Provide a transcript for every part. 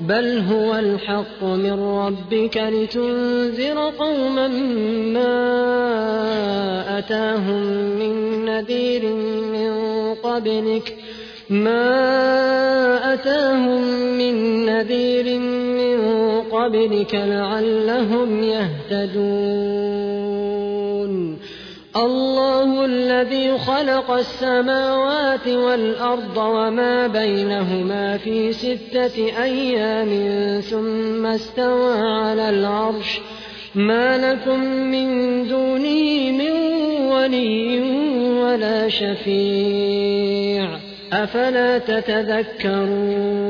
بل هو الحق من ربك لتنذر قوما ما أتاهم من نذير من قبلك ما أتاهم من نذير من قبلك لعلهم يهتدون الله الذي خلق السماوات والأرض وما بينهما في ستة أيام ثم استوى على العرش. ما لكم من دونه من ولي ولا شفيع. أفلا تتذكرون؟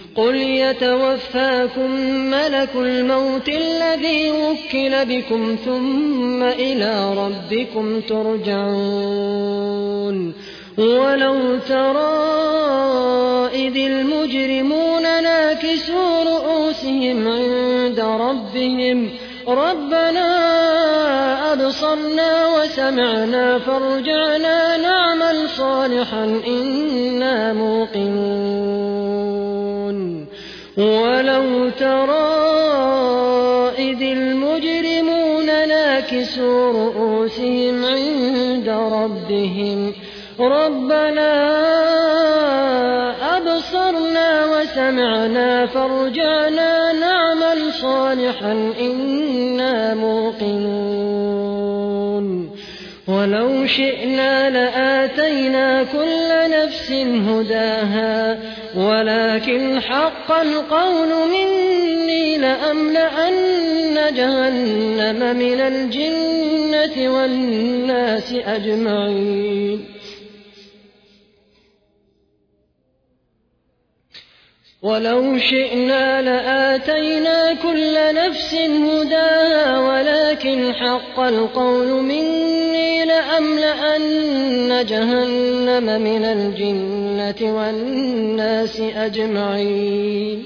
قل يتوفاكم ملك الموت الذي وكل بكم ثم إلى ربكم ترجعون ولو ترى إذ المجرمون ناكسوا رؤوسهم عند ربهم ربنا أبصرنا وسمعنا فارجعنا نعمل صالحا إنا موقنون ولو ترى إذ المجرمون ناكسوا رؤوسهم عند ربهم ربنا أبصرنا وسمعنا فارجعنا نعمل صالحا إنا موقنون ولو شئنا لآتينا كل نفس هداها ولكن حق القول مني لأملأن جهنم من الجنة والناس أجمعين. ولو شئنا لآتينا كل نفس هداها ولكن حق القول مني لأملأن جهنم من الجنة والناس أجمعين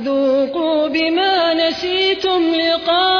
فذوقوا بما نسيتم لقاء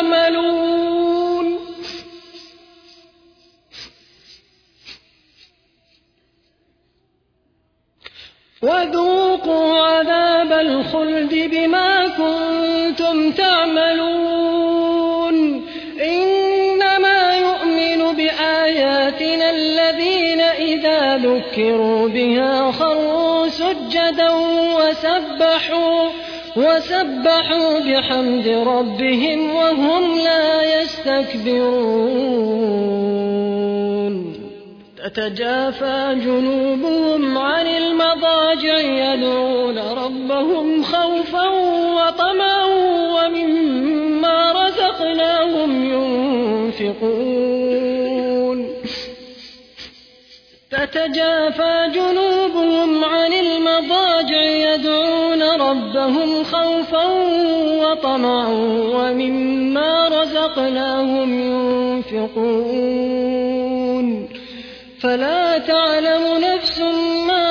الخلد بما كنتم تعملون. إنما يؤمن بآياتنا الذين إذا ذكروا بها خروا سجدا وسبحوا وسبحوا بحمد ربهم وهم لا يستكبرون. تتجافى جنوبهم عن المضاجع يدعون ربهم خوفا وطمعا ومما رزقناهم ينفقون. تتجافى جنوبهم عن المضاجع يدعون ربهم خوفا وطمعا ومما رزقناهم ينفقون. فلا تعلم نفس ما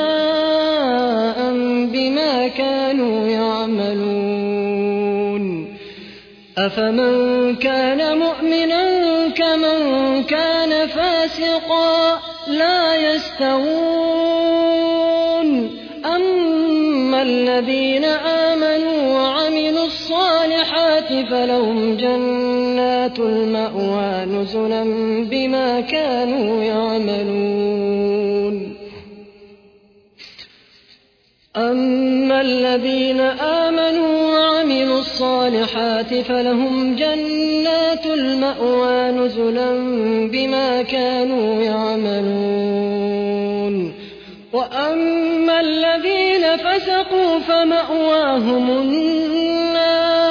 أفمن كان مؤمنا كمن كان فاسقا لا يستوون. أما الذين آمنوا وعملوا الصالحات فلهم جنات المأوى نزلا بما كانوا يعملون. أما الذين آمنوا وعملوا الصالحات فلهم جنات المأوى نزلا بما كانوا يعملون. وأما الذين فسقوا فمأواهم النار.